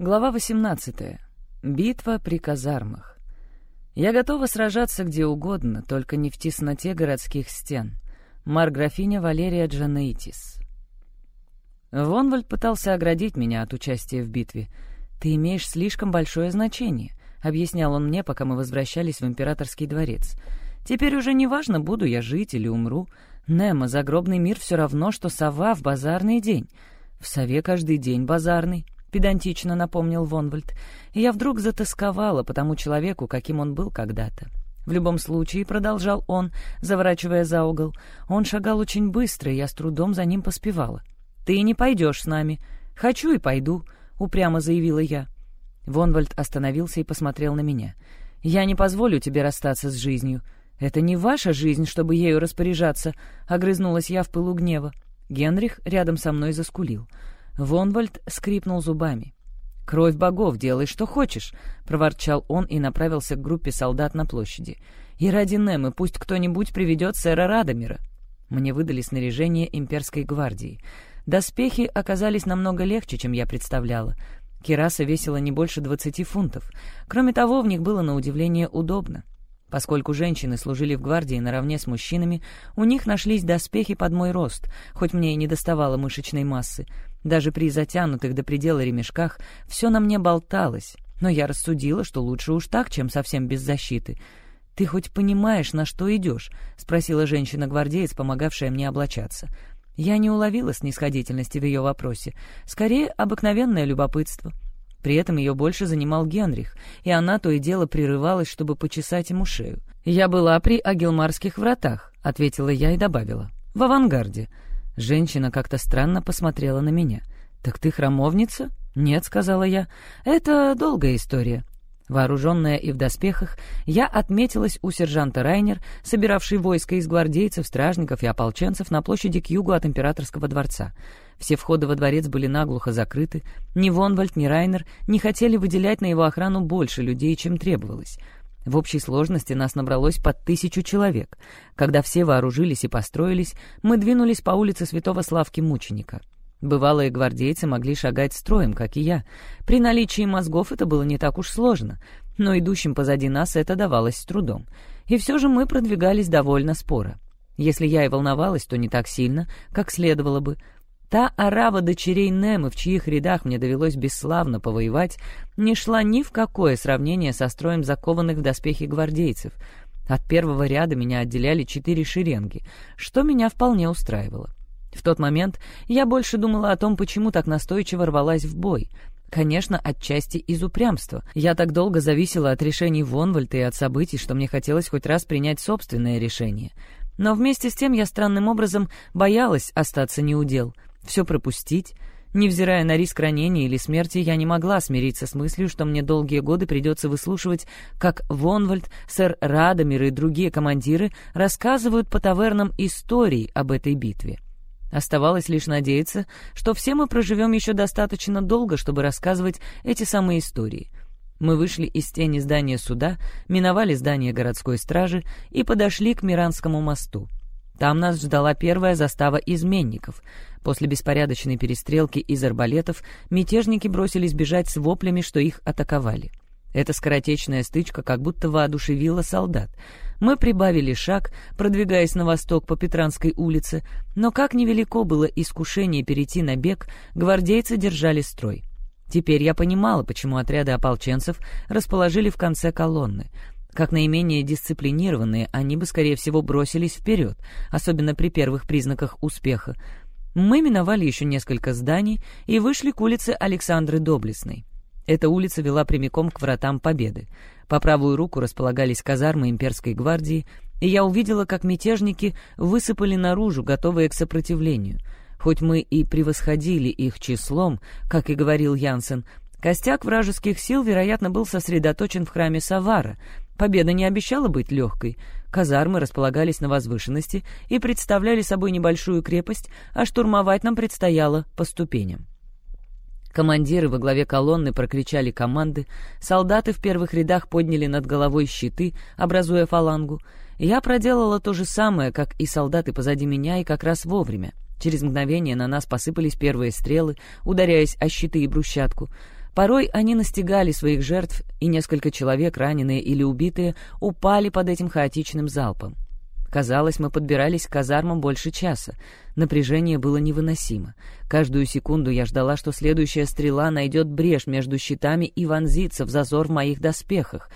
Глава 18. Битва при казармах. Я готова сражаться где угодно, только не в тесноте городских стен. Марграфиня Валерия Джанейтис. Вонвальд пытался оградить меня от участия в битве. «Ты имеешь слишком большое значение», — объяснял он мне, пока мы возвращались в императорский дворец. «Теперь уже не важно, буду я жить или умру. Немо, загробный мир все равно, что сова в базарный день. В сове каждый день базарный». — педантично напомнил Вонвальд. И я вдруг затасковала по тому человеку, каким он был когда-то. В любом случае, продолжал он, заворачивая за угол, он шагал очень быстро, и я с трудом за ним поспевала. «Ты не пойдешь с нами. Хочу и пойду», — упрямо заявила я. Вонвальд остановился и посмотрел на меня. «Я не позволю тебе расстаться с жизнью. Это не ваша жизнь, чтобы ею распоряжаться», — огрызнулась я в пылу гнева. Генрих рядом со мной заскулил. Вонвальд скрипнул зубами. «Кровь богов, делай, что хочешь», — проворчал он и направился к группе солдат на площади. «И ради Немы пусть кто-нибудь приведет сэра Радомира». Мне выдали снаряжение имперской гвардии. Доспехи оказались намного легче, чем я представляла. Кираса весила не больше двадцати фунтов. Кроме того, в них было на удивление удобно. Поскольку женщины служили в гвардии наравне с мужчинами, у них нашлись доспехи под мой рост, хоть мне и не доставало мышечной массы. Даже при затянутых до предела ремешках все на мне болталось, но я рассудила, что лучше уж так, чем совсем без защиты. «Ты хоть понимаешь, на что идешь?» — спросила женщина-гвардеец, помогавшая мне облачаться. Я не уловила снисходительности в ее вопросе, скорее обыкновенное любопытство — при этом ее больше занимал Генрих, и она то и дело прерывалась, чтобы почесать ему шею. «Я была при Агилмарских вратах», — ответила я и добавила. «В авангарде». Женщина как-то странно посмотрела на меня. «Так ты храмовница?» «Нет», — сказала я. «Это долгая история. Вооруженная и в доспехах, я отметилась у сержанта Райнер, собиравшей войско из гвардейцев, стражников и ополченцев на площади к югу от императорского дворца. Все входы во дворец были наглухо закрыты. Ни Вонвальд, ни Райнер не хотели выделять на его охрану больше людей, чем требовалось. В общей сложности нас набралось под тысячу человек. Когда все вооружились и построились, мы двинулись по улице Святого Славки Мученика. Бывалые гвардейцы могли шагать строем, как и я. При наличии мозгов это было не так уж сложно, но идущим позади нас это давалось с трудом. И все же мы продвигались довольно споро. Если я и волновалась, то не так сильно, как следовало бы. Та орава дочерей Немы, в чьих рядах мне довелось бесславно повоевать, не шла ни в какое сравнение со строем закованных в доспехи гвардейцев. От первого ряда меня отделяли четыре шеренги, что меня вполне устраивало. В тот момент я больше думала о том, почему так настойчиво рвалась в бой. Конечно, отчасти из упрямства. Я так долго зависела от решений Вонвальта и от событий, что мне хотелось хоть раз принять собственное решение. Но вместе с тем я странным образом боялась остаться неудел, все пропустить. Невзирая на риск ранения или смерти, я не могла смириться с мыслью, что мне долгие годы придется выслушивать, как Вонвальд, сэр Радомир и другие командиры рассказывают по тавернам истории об этой битве. Оставалось лишь надеяться, что все мы проживем еще достаточно долго, чтобы рассказывать эти самые истории. Мы вышли из тени здания суда, миновали здание городской стражи и подошли к Миранскому мосту. Там нас ждала первая застава изменников. После беспорядочной перестрелки из арбалетов мятежники бросились бежать с воплями, что их атаковали. Эта скоротечная стычка как будто воодушевила солдат — мы прибавили шаг, продвигаясь на восток по Петранской улице, но как невелико было искушение перейти на бег, гвардейцы держали строй. Теперь я понимала, почему отряды ополченцев расположили в конце колонны. Как наименее дисциплинированные, они бы, скорее всего, бросились вперед, особенно при первых признаках успеха. Мы миновали еще несколько зданий и вышли к улице Александры Доблестной. Эта улица вела прямиком к вратам Победы. По правую руку располагались казармы имперской гвардии, и я увидела, как мятежники высыпали наружу, готовые к сопротивлению. Хоть мы и превосходили их числом, как и говорил Янсен, костяк вражеских сил, вероятно, был сосредоточен в храме Савара. Победа не обещала быть легкой. Казармы располагались на возвышенности и представляли собой небольшую крепость, а штурмовать нам предстояло по ступеням. Командиры во главе колонны прокричали команды, солдаты в первых рядах подняли над головой щиты, образуя фалангу. Я проделала то же самое, как и солдаты позади меня, и как раз вовремя. Через мгновение на нас посыпались первые стрелы, ударяясь о щиты и брусчатку. Порой они настигали своих жертв, и несколько человек, раненые или убитые, упали под этим хаотичным залпом. Казалось, мы подбирались к казармам больше часа. Напряжение было невыносимо. Каждую секунду я ждала, что следующая стрела найдет брешь между щитами и вонзится в зазор в моих доспехах.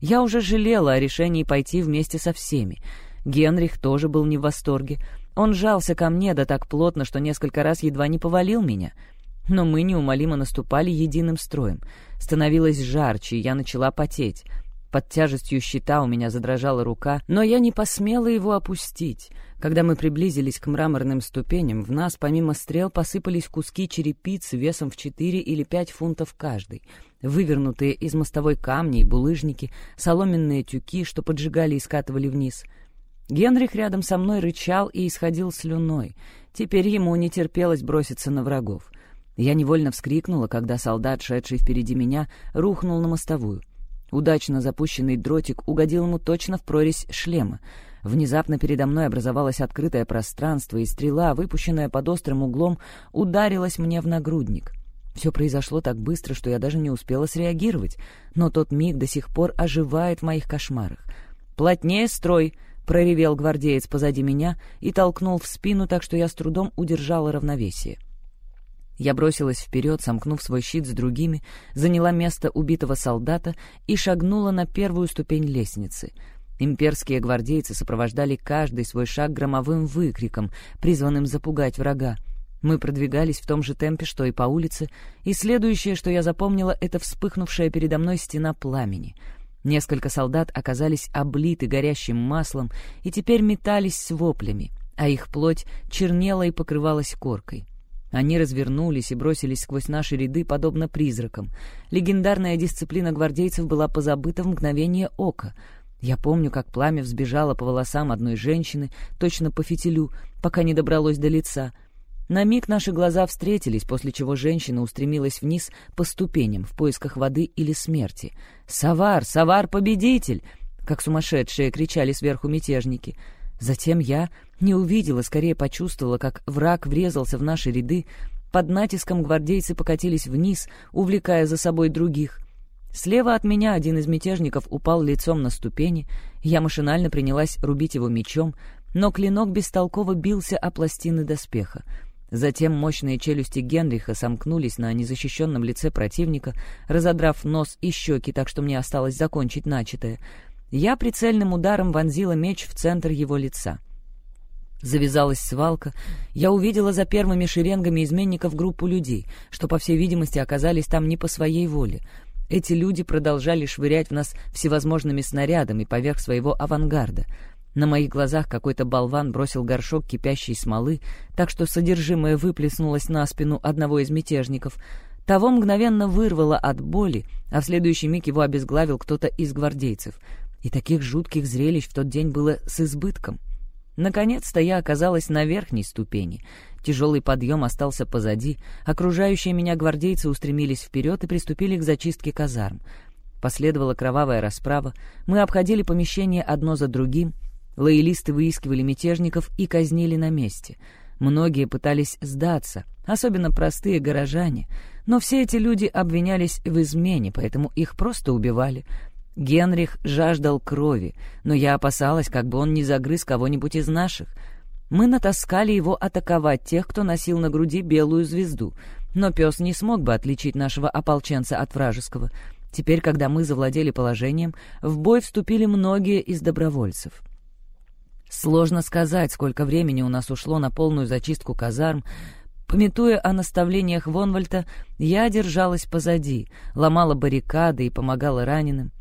Я уже жалела о решении пойти вместе со всеми. Генрих тоже был не в восторге. Он жался ко мне да так плотно, что несколько раз едва не повалил меня — но мы неумолимо наступали единым строем. Становилось жарче, и я начала потеть. Под тяжестью щита у меня задрожала рука, но я не посмела его опустить. Когда мы приблизились к мраморным ступеням, в нас помимо стрел посыпались куски черепицы весом в 4 или 5 фунтов каждый, вывернутые из мостовой камни и булыжники, соломенные тюки, что поджигали и скатывали вниз. Генрих рядом со мной рычал и исходил слюной. Теперь ему не терпелось броситься на врагов. Я невольно вскрикнула, когда солдат, шедший впереди меня, рухнул на мостовую. Удачно запущенный дротик угодил ему точно в прорезь шлема. Внезапно передо мной образовалось открытое пространство, и стрела, выпущенная под острым углом, ударилась мне в нагрудник. Все произошло так быстро, что я даже не успела среагировать, но тот миг до сих пор оживает в моих кошмарах. «Плотнее строй!» — проревел гвардеец позади меня и толкнул в спину, так что я с трудом удержала равновесие. Я бросилась вперед, сомкнув свой щит с другими, заняла место убитого солдата и шагнула на первую ступень лестницы. Имперские гвардейцы сопровождали каждый свой шаг громовым выкриком, призванным запугать врага. Мы продвигались в том же темпе, что и по улице, и следующее, что я запомнила, это вспыхнувшая передо мной стена пламени. Несколько солдат оказались облиты горящим маслом и теперь метались с воплями, а их плоть чернела и покрывалась коркой. Они развернулись и бросились сквозь наши ряды, подобно призракам. Легендарная дисциплина гвардейцев была позабыта в мгновение ока. Я помню, как пламя взбежало по волосам одной женщины, точно по фитилю, пока не добралось до лица. На миг наши глаза встретились, после чего женщина устремилась вниз по ступеням в поисках воды или смерти. «Савар! Савар, победитель!» как сумасшедшие кричали сверху мятежники — Затем я не увидела, скорее почувствовала, как враг врезался в наши ряды. Под натиском гвардейцы покатились вниз, увлекая за собой других. Слева от меня один из мятежников упал лицом на ступени. Я машинально принялась рубить его мечом, но клинок бестолково бился о пластины доспеха. Затем мощные челюсти Генриха сомкнулись на незащищенном лице противника, разодрав нос и щеки, так что мне осталось закончить начатое — я прицельным ударом вонзила меч в центр его лица. Завязалась свалка. Я увидела за первыми шеренгами изменников группу людей, что, по всей видимости, оказались там не по своей воле. Эти люди продолжали швырять в нас всевозможными снарядами поверх своего авангарда. На моих глазах какой-то болван бросил горшок кипящей смолы, так что содержимое выплеснулось на спину одного из мятежников. Того мгновенно вырвало от боли, а в следующий миг его обезглавил кто-то из гвардейцев — и таких жутких зрелищ в тот день было с избытком. Наконец-то я оказалась на верхней ступени. Тяжелый подъем остался позади, окружающие меня гвардейцы устремились вперед и приступили к зачистке казарм. Последовала кровавая расправа, мы обходили помещения одно за другим, лоялисты выискивали мятежников и казнили на месте. Многие пытались сдаться, особенно простые горожане, но все эти люди обвинялись в измене, поэтому их просто убивали — Генрих жаждал крови, но я опасалась, как бы он не загрыз кого-нибудь из наших. Мы натаскали его атаковать тех, кто носил на груди белую звезду, но пес не смог бы отличить нашего ополченца от вражеского. Теперь, когда мы завладели положением, в бой вступили многие из добровольцев. Сложно сказать, сколько времени у нас ушло на полную зачистку казарм. Пометуя о наставлениях Вонвальта, я держалась позади, ломала баррикады и помогала раненым.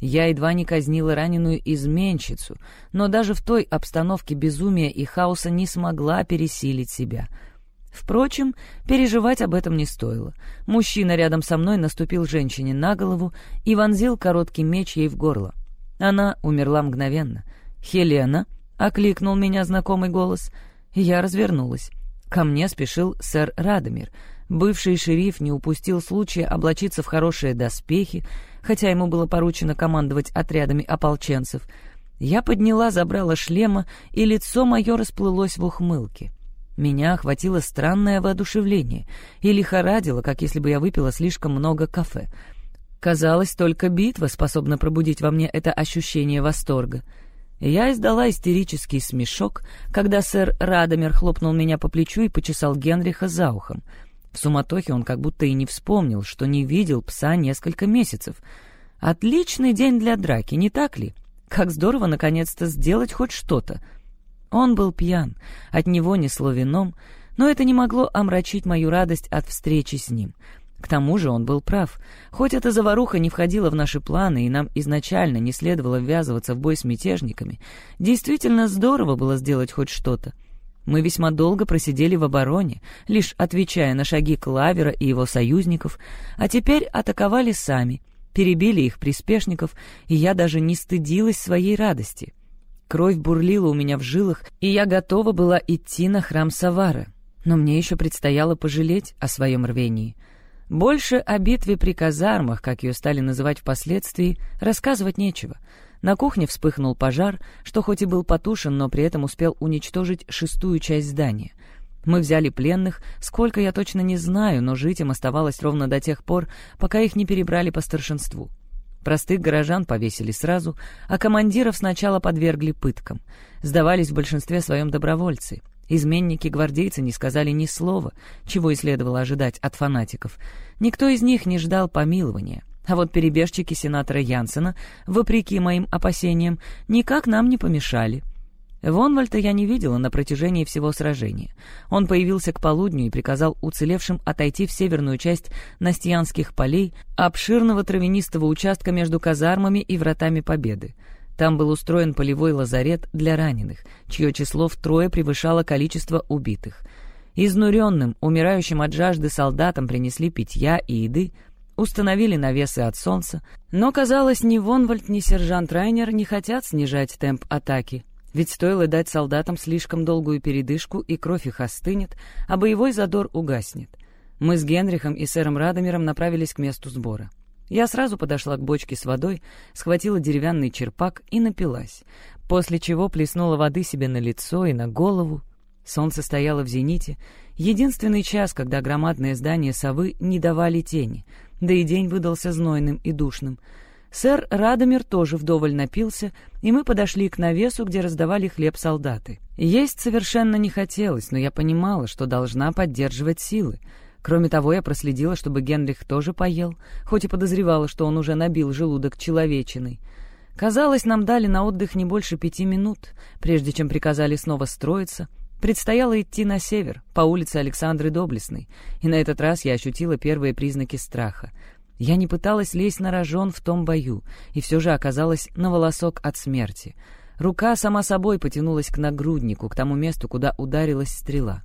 Я едва не казнила раненую изменщицу, но даже в той обстановке безумия и хаоса не смогла пересилить себя. Впрочем, переживать об этом не стоило. Мужчина рядом со мной наступил женщине на голову и вонзил короткий меч ей в горло. Она умерла мгновенно. «Хелена!» — окликнул меня знакомый голос. Я развернулась. Ко мне спешил сэр Радомир. Бывший шериф не упустил случая облачиться в хорошие доспехи, хотя ему было поручено командовать отрядами ополченцев. Я подняла, забрала шлема, и лицо мое расплылось в ухмылке. Меня охватило странное воодушевление и лихорадило, как если бы я выпила слишком много кафе. Казалось, только битва способна пробудить во мне это ощущение восторга. Я издала истерический смешок, когда сэр Радомер хлопнул меня по плечу и почесал Генриха за ухом. В суматохе он как будто и не вспомнил, что не видел пса несколько месяцев. Отличный день для драки, не так ли? Как здорово наконец-то сделать хоть что-то. Он был пьян, от него несло вином, но это не могло омрачить мою радость от встречи с ним — к тому же он был прав. Хоть эта заваруха не входила в наши планы, и нам изначально не следовало ввязываться в бой с мятежниками, действительно здорово было сделать хоть что-то. Мы весьма долго просидели в обороне, лишь отвечая на шаги Клавера и его союзников, а теперь атаковали сами, перебили их приспешников, и я даже не стыдилась своей радости. Кровь бурлила у меня в жилах, и я готова была идти на храм Савара. Но мне еще предстояло пожалеть о своем рвении — больше о битве при казармах, как ее стали называть впоследствии, рассказывать нечего. На кухне вспыхнул пожар, что хоть и был потушен, но при этом успел уничтожить шестую часть здания. Мы взяли пленных, сколько я точно не знаю, но жить им оставалось ровно до тех пор, пока их не перебрали по старшинству. Простых горожан повесили сразу, а командиров сначала подвергли пыткам. Сдавались в большинстве своем добровольцы — Изменники-гвардейцы не сказали ни слова, чего и следовало ожидать от фанатиков. Никто из них не ждал помилования. А вот перебежчики сенатора Янсена, вопреки моим опасениям, никак нам не помешали. Вонвальта я не видела на протяжении всего сражения. Он появился к полудню и приказал уцелевшим отойти в северную часть Настьянских полей, обширного травянистого участка между казармами и вратами Победы. Там был устроен полевой лазарет для раненых, чье число втрое превышало количество убитых. Изнуренным, умирающим от жажды солдатам принесли питья и еды, установили навесы от солнца, но, казалось, ни Вонвальд, ни сержант Райнер не хотят снижать темп атаки, ведь стоило дать солдатам слишком долгую передышку, и кровь их остынет, а боевой задор угаснет. Мы с Генрихом и сэром Радомером направились к месту сбора. Я сразу подошла к бочке с водой, схватила деревянный черпак и напилась, после чего плеснула воды себе на лицо и на голову. Солнце стояло в зените, единственный час, когда громадные здания совы не давали тени, да и день выдался знойным и душным. Сэр Радомир тоже вдоволь напился, и мы подошли к навесу, где раздавали хлеб солдаты. Есть совершенно не хотелось, но я понимала, что должна поддерживать силы — Кроме того, я проследила, чтобы Генрих тоже поел, хоть и подозревала, что он уже набил желудок человечиной. Казалось, нам дали на отдых не больше пяти минут, прежде чем приказали снова строиться. Предстояло идти на север, по улице Александры Доблестной, и на этот раз я ощутила первые признаки страха. Я не пыталась лезть на рожон в том бою, и все же оказалась на волосок от смерти. Рука сама собой потянулась к нагруднику, к тому месту, куда ударилась стрела.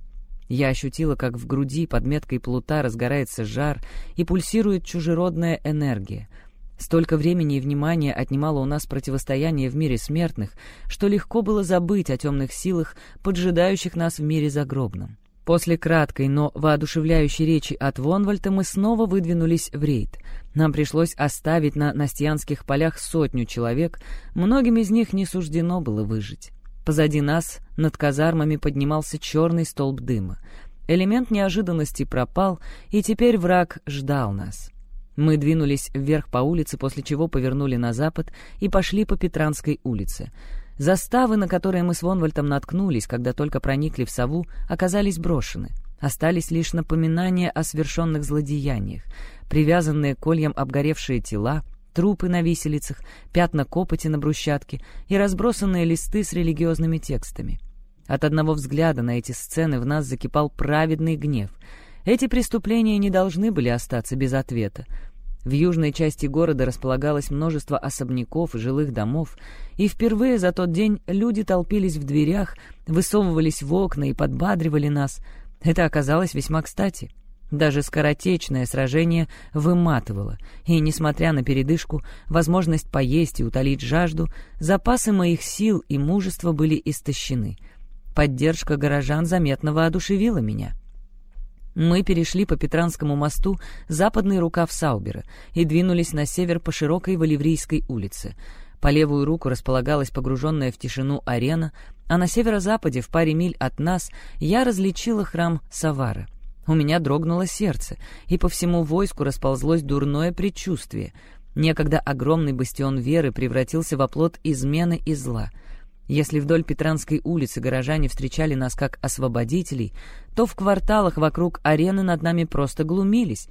Я ощутила, как в груди под меткой плута разгорается жар и пульсирует чужеродная энергия. Столько времени и внимания отнимало у нас противостояние в мире смертных, что легко было забыть о темных силах, поджидающих нас в мире загробном. После краткой, но воодушевляющей речи от Вонвальта мы снова выдвинулись в рейд. Нам пришлось оставить на Настьянских полях сотню человек, многим из них не суждено было выжить. Позади нас над казармами поднимался черный столб дыма. Элемент неожиданности пропал, и теперь враг ждал нас. Мы двинулись вверх по улице, после чего повернули на запад и пошли по Петранской улице. Заставы, на которые мы с Вонвальтом наткнулись, когда только проникли в сову, оказались брошены. Остались лишь напоминания о свершенных злодеяниях, привязанные кольям обгоревшие тела, трупы на виселицах, пятна копоти на брусчатке и разбросанные листы с религиозными текстами. От одного взгляда на эти сцены в нас закипал праведный гнев. Эти преступления не должны были остаться без ответа. В южной части города располагалось множество особняков и жилых домов, и впервые за тот день люди толпились в дверях, высовывались в окна и подбадривали нас. Это оказалось весьма кстати. Даже скоротечное сражение выматывало, и, несмотря на передышку, возможность поесть и утолить жажду, запасы моих сил и мужества были истощены. Поддержка горожан заметно воодушевила меня. Мы перешли по Петранскому мосту западный рукав Саубера и двинулись на север по широкой Валиврийской улице. По левую руку располагалась погруженная в тишину арена, а на северо-западе, в паре миль от нас, я различила храм Савара. У меня дрогнуло сердце, и по всему войску расползлось дурное предчувствие. Некогда огромный бастион веры превратился в оплот измены и зла. Если вдоль Петранской улицы горожане встречали нас как освободителей, то в кварталах вокруг арены над нами просто глумились.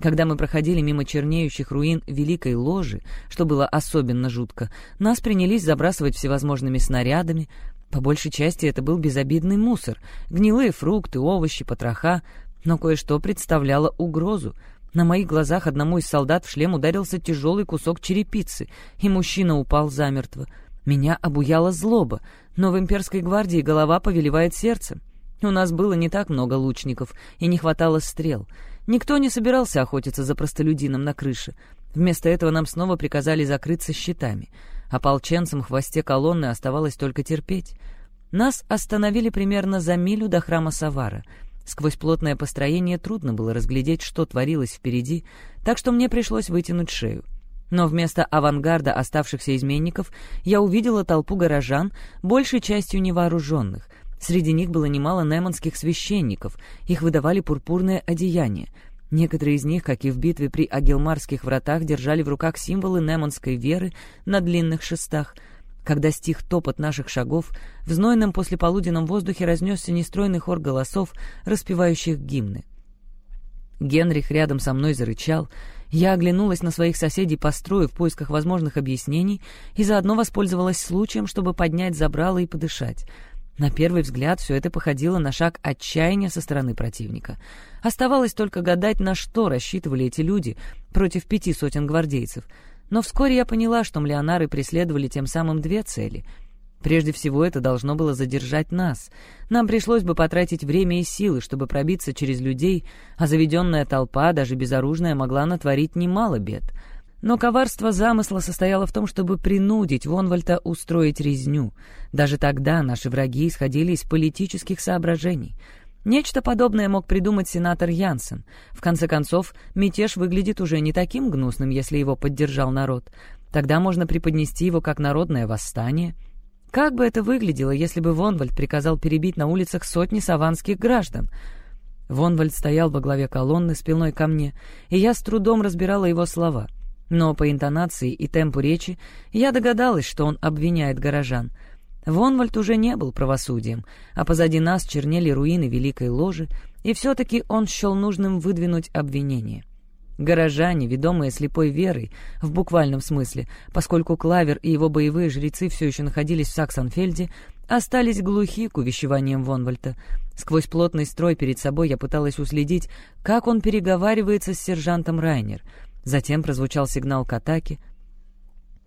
Когда мы проходили мимо чернеющих руин Великой Ложи, что было особенно жутко, нас принялись забрасывать всевозможными снарядами, по большей части это был безобидный мусор, гнилые фрукты, овощи, потроха, но кое-что представляло угрозу. На моих глазах одному из солдат в шлем ударился тяжелый кусок черепицы, и мужчина упал замертво. Меня обуяла злоба, но в имперской гвардии голова повелевает сердцем. У нас было не так много лучников, и не хватало стрел. Никто не собирался охотиться за простолюдином на крыше. Вместо этого нам снова приказали закрыться щитами — Ополченцам в хвосте колонны оставалось только терпеть. Нас остановили примерно за милю до храма Савара. Сквозь плотное построение трудно было разглядеть, что творилось впереди, так что мне пришлось вытянуть шею. Но вместо авангарда оставшихся изменников я увидела толпу горожан, большей частью невооруженных. Среди них было немало неманских священников, их выдавали пурпурное одеяние — Некоторые из них, как и в битве при Агилмарских вратах, держали в руках символы неманской веры на длинных шестах. Когда стих топот наших шагов, в знойном послеполуденном воздухе разнесся нестройный хор голосов, распевающих гимны. Генрих рядом со мной зарычал. Я оглянулась на своих соседей по строю в поисках возможных объяснений и заодно воспользовалась случаем, чтобы поднять забрало и подышать — на первый взгляд все это походило на шаг отчаяния со стороны противника. Оставалось только гадать, на что рассчитывали эти люди против пяти сотен гвардейцев. Но вскоре я поняла, что млеонары преследовали тем самым две цели. Прежде всего, это должно было задержать нас. Нам пришлось бы потратить время и силы, чтобы пробиться через людей, а заведенная толпа, даже безоружная, могла натворить немало бед — но коварство замысла состояло в том, чтобы принудить Вонвальта устроить резню. Даже тогда наши враги исходили из политических соображений. Нечто подобное мог придумать сенатор Янсен. В конце концов, мятеж выглядит уже не таким гнусным, если его поддержал народ. Тогда можно преподнести его как народное восстание. Как бы это выглядело, если бы Вонвальд приказал перебить на улицах сотни саванских граждан? Вонвальд стоял во главе колонны спиной ко мне, и я с трудом разбирала его слова — но по интонации и темпу речи я догадалась, что он обвиняет горожан. Вонвальд уже не был правосудием, а позади нас чернели руины Великой Ложи, и все-таки он счел нужным выдвинуть обвинение. Горожане, ведомые слепой верой, в буквальном смысле, поскольку Клавер и его боевые жрецы все еще находились в Саксонфельде, остались глухи к увещеваниям Вонвальта. Сквозь плотный строй перед собой я пыталась уследить, как он переговаривается с сержантом Райнер — Затем прозвучал сигнал к атаке.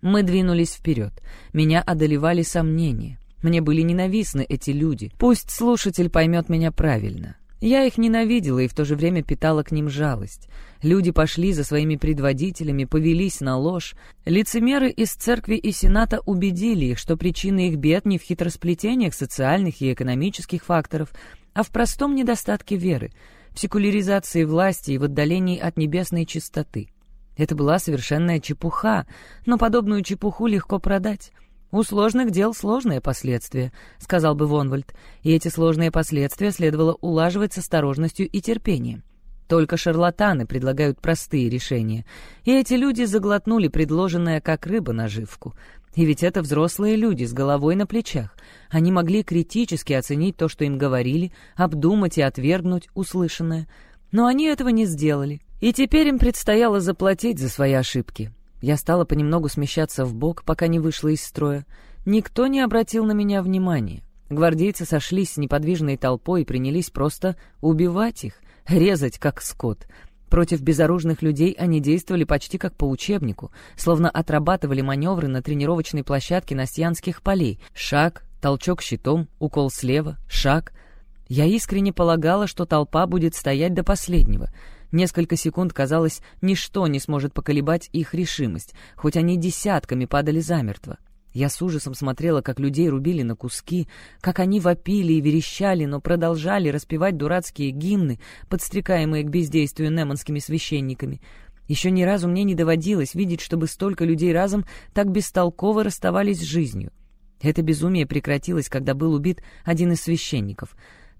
Мы двинулись вперед. Меня одолевали сомнения. Мне были ненавистны эти люди. Пусть слушатель поймет меня правильно. Я их ненавидела и в то же время питала к ним жалость. Люди пошли за своими предводителями, повелись на ложь. Лицемеры из церкви и сената убедили их, что причина их бед не в хитросплетениях социальных и экономических факторов, а в простом недостатке веры, в секуляризации власти и в отдалении от небесной чистоты. Это была совершенная чепуха, но подобную чепуху легко продать. «У сложных дел сложные последствия», — сказал бы Вонвальд, и эти сложные последствия следовало улаживать с осторожностью и терпением. Только шарлатаны предлагают простые решения, и эти люди заглотнули предложенное как рыба наживку. И ведь это взрослые люди с головой на плечах. Они могли критически оценить то, что им говорили, обдумать и отвергнуть услышанное. Но они этого не сделали. И теперь им предстояло заплатить за свои ошибки. Я стала понемногу смещаться в бок, пока не вышла из строя. Никто не обратил на меня внимания. Гвардейцы сошлись с неподвижной толпой и принялись просто убивать их, резать как скот. Против безоружных людей они действовали почти как по учебнику, словно отрабатывали маневры на тренировочной площадке Настьянских полей. Шаг, толчок щитом, укол слева, шаг. Я искренне полагала, что толпа будет стоять до последнего — Несколько секунд, казалось, ничто не сможет поколебать их решимость, хоть они десятками падали замертво. Я с ужасом смотрела, как людей рубили на куски, как они вопили и верещали, но продолжали распевать дурацкие гимны, подстрекаемые к бездействию неманскими священниками. Еще ни разу мне не доводилось видеть, чтобы столько людей разом так бестолково расставались с жизнью. Это безумие прекратилось, когда был убит один из священников.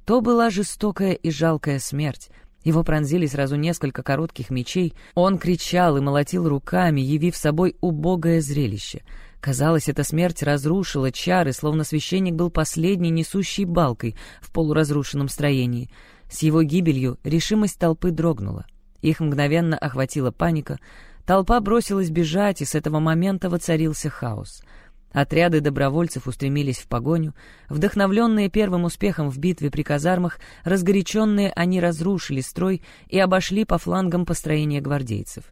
То была жестокая и жалкая смерть. Его пронзили сразу несколько коротких мечей. Он кричал и молотил руками, явив собой убогое зрелище. Казалось, эта смерть разрушила чары, словно священник был последней несущей балкой в полуразрушенном строении. С его гибелью решимость толпы дрогнула. Их мгновенно охватила паника. Толпа бросилась бежать, и с этого момента воцарился хаос — Отряды добровольцев устремились в погоню. Вдохновленные первым успехом в битве при казармах, разгоряченные они разрушили строй и обошли по флангам построения гвардейцев.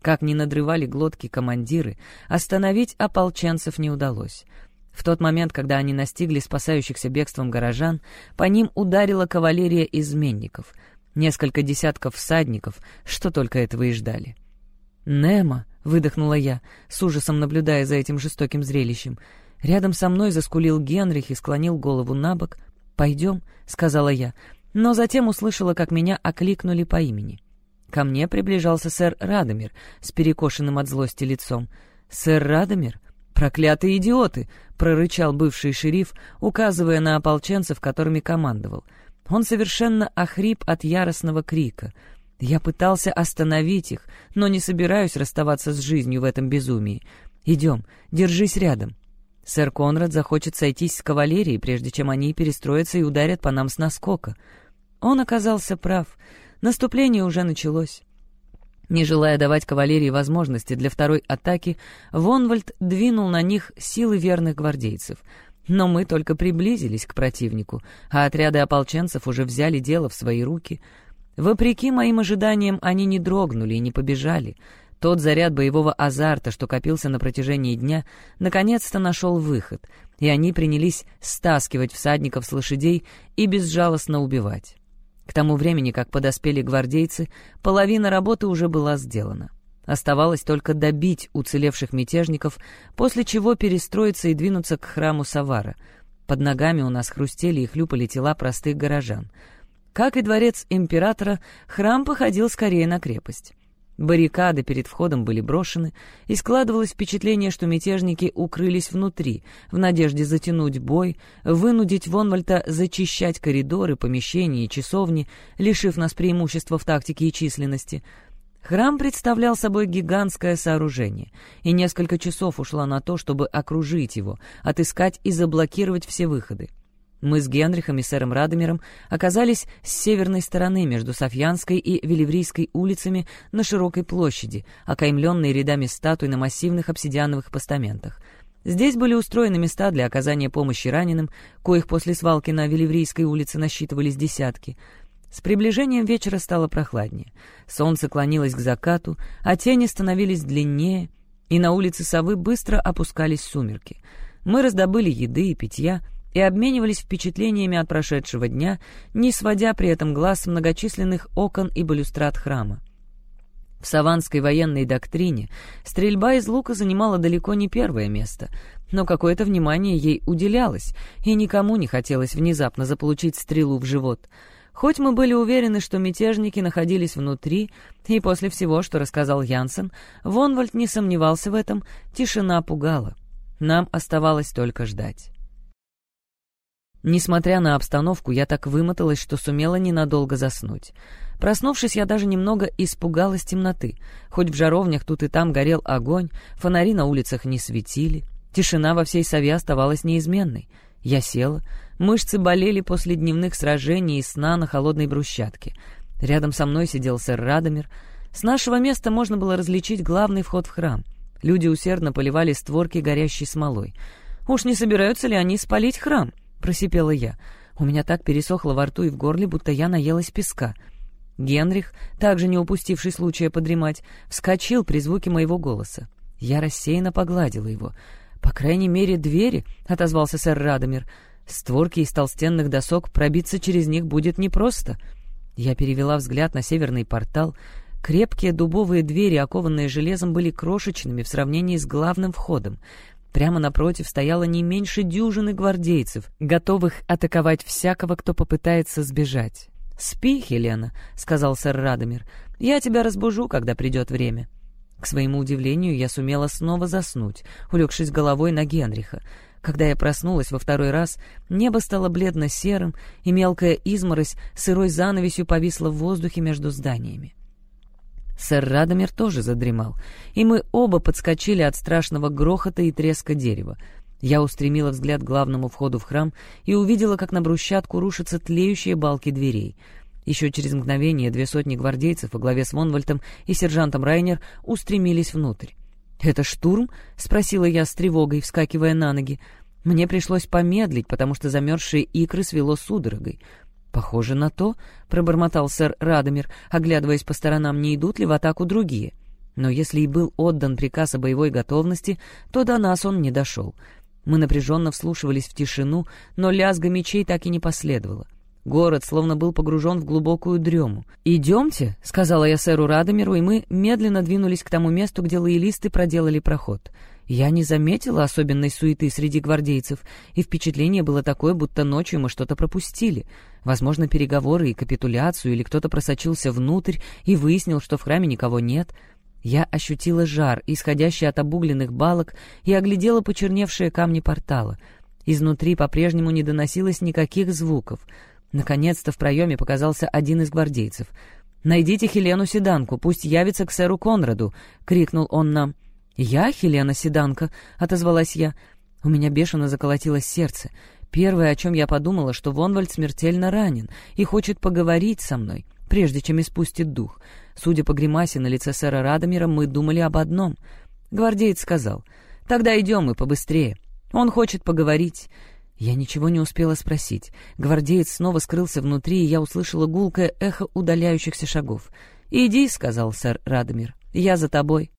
Как ни надрывали глотки командиры, остановить ополченцев не удалось. В тот момент, когда они настигли спасающихся бегством горожан, по ним ударила кавалерия изменников. Несколько десятков всадников, что только этого и ждали. «Немо!» — выдохнула я, с ужасом наблюдая за этим жестоким зрелищем. Рядом со мной заскулил Генрих и склонил голову на бок. «Пойдем», — сказала я, но затем услышала, как меня окликнули по имени. Ко мне приближался сэр Радомир с перекошенным от злости лицом. «Сэр Радомир? Проклятые идиоты!» — прорычал бывший шериф, указывая на ополченцев, которыми командовал. Он совершенно охрип от яростного крика — я пытался остановить их, но не собираюсь расставаться с жизнью в этом безумии. Идем, держись рядом. Сэр Конрад захочет сойтись с кавалерией, прежде чем они перестроятся и ударят по нам с наскока. Он оказался прав. Наступление уже началось. Не желая давать кавалерии возможности для второй атаки, Вонвальд двинул на них силы верных гвардейцев. Но мы только приблизились к противнику, а отряды ополченцев уже взяли дело в свои руки — Вопреки моим ожиданиям, они не дрогнули и не побежали. Тот заряд боевого азарта, что копился на протяжении дня, наконец-то нашел выход, и они принялись стаскивать всадников с лошадей и безжалостно убивать. К тому времени, как подоспели гвардейцы, половина работы уже была сделана. Оставалось только добить уцелевших мятежников, после чего перестроиться и двинуться к храму Савара. Под ногами у нас хрустели и хлюпали тела простых горожан — как и дворец императора, храм походил скорее на крепость. Баррикады перед входом были брошены, и складывалось впечатление, что мятежники укрылись внутри, в надежде затянуть бой, вынудить Вонвальта зачищать коридоры, помещения и часовни, лишив нас преимущества в тактике и численности. Храм представлял собой гигантское сооружение, и несколько часов ушло на то, чтобы окружить его, отыскать и заблокировать все выходы. Мы с Генрихом и сэром Радомиром оказались с северной стороны между Софьянской и Веливрийской улицами на широкой площади, окаймленной рядами статуй на массивных обсидиановых постаментах. Здесь были устроены места для оказания помощи раненым, коих после свалки на Веливрийской улице насчитывались десятки. С приближением вечера стало прохладнее. Солнце клонилось к закату, а тени становились длиннее, и на улице Совы быстро опускались сумерки. Мы раздобыли еды и питья — и обменивались впечатлениями от прошедшего дня, не сводя при этом глаз многочисленных окон и балюстрат храма. В саванской военной доктрине стрельба из лука занимала далеко не первое место, но какое-то внимание ей уделялось, и никому не хотелось внезапно заполучить стрелу в живот. Хоть мы были уверены, что мятежники находились внутри, и после всего, что рассказал Янсен, Вонвальд не сомневался в этом, тишина пугала. Нам оставалось только ждать. Несмотря на обстановку, я так вымоталась, что сумела ненадолго заснуть. Проснувшись, я даже немного испугалась темноты. Хоть в жаровнях тут и там горел огонь, фонари на улицах не светили. Тишина во всей сове оставалась неизменной. Я села, мышцы болели после дневных сражений и сна на холодной брусчатке. Рядом со мной сидел сэр Радомир. С нашего места можно было различить главный вход в храм. Люди усердно поливали створки горящей смолой. Уж не собираются ли они спалить храм? — просипела я. У меня так пересохло во рту и в горле, будто я наелась песка. Генрих, также не упустивший случая подремать, вскочил при звуке моего голоса. Я рассеянно погладила его. «По крайней мере, двери», — отозвался сэр Радомир. «Створки из толстенных досок, пробиться через них будет непросто». Я перевела взгляд на северный портал. Крепкие дубовые двери, окованные железом, были крошечными в сравнении с главным входом. Прямо напротив стояло не меньше дюжины гвардейцев, готовых атаковать всякого, кто попытается сбежать. «Спи, Хелена», — сказал сэр Радомир. «Я тебя разбужу, когда придет время». К своему удивлению, я сумела снова заснуть, улегшись головой на Генриха. Когда я проснулась во второй раз, небо стало бледно-серым, и мелкая изморозь сырой занавесью повисла в воздухе между зданиями. Сэр Радомир тоже задремал, и мы оба подскочили от страшного грохота и треска дерева. Я устремила взгляд к главному входу в храм и увидела, как на брусчатку рушатся тлеющие балки дверей. Еще через мгновение две сотни гвардейцев во главе с Вонвальтом и сержантом Райнер устремились внутрь. «Это штурм?» — спросила я с тревогой, вскакивая на ноги. Мне пришлось помедлить, потому что замерзшие икры свело судорогой. «Похоже на то», — пробормотал сэр Радомир, оглядываясь по сторонам, не идут ли в атаку другие. Но если и был отдан приказ о боевой готовности, то до нас он не дошел. Мы напряженно вслушивались в тишину, но лязга мечей так и не последовало. Город словно был погружен в глубокую дрему. «Идемте», — сказала я сэру Радомиру, и мы медленно двинулись к тому месту, где лоялисты проделали проход. Я не заметила особенной суеты среди гвардейцев, и впечатление было такое, будто ночью мы что-то пропустили. Возможно, переговоры и капитуляцию, или кто-то просочился внутрь и выяснил, что в храме никого нет. Я ощутила жар, исходящий от обугленных балок, и оглядела почерневшие камни портала. Изнутри по-прежнему не доносилось никаких звуков — Наконец-то в проеме показался один из гвардейцев. «Найдите Хелену Седанку, пусть явится к сэру Конраду!» — крикнул он нам. «Я Хелена Седанка?» — отозвалась я. У меня бешено заколотилось сердце. Первое, о чем я подумала, что Вонвальд смертельно ранен и хочет поговорить со мной, прежде чем испустит дух. Судя по гримасе на лице сэра Радомира, мы думали об одном. Гвардеец сказал, «Тогда идем и побыстрее. Он хочет поговорить. Я ничего не успела спросить. Гвардеец снова скрылся внутри, и я услышала гулкое эхо удаляющихся шагов. «Иди», — сказал сэр Радомир, — «я за тобой».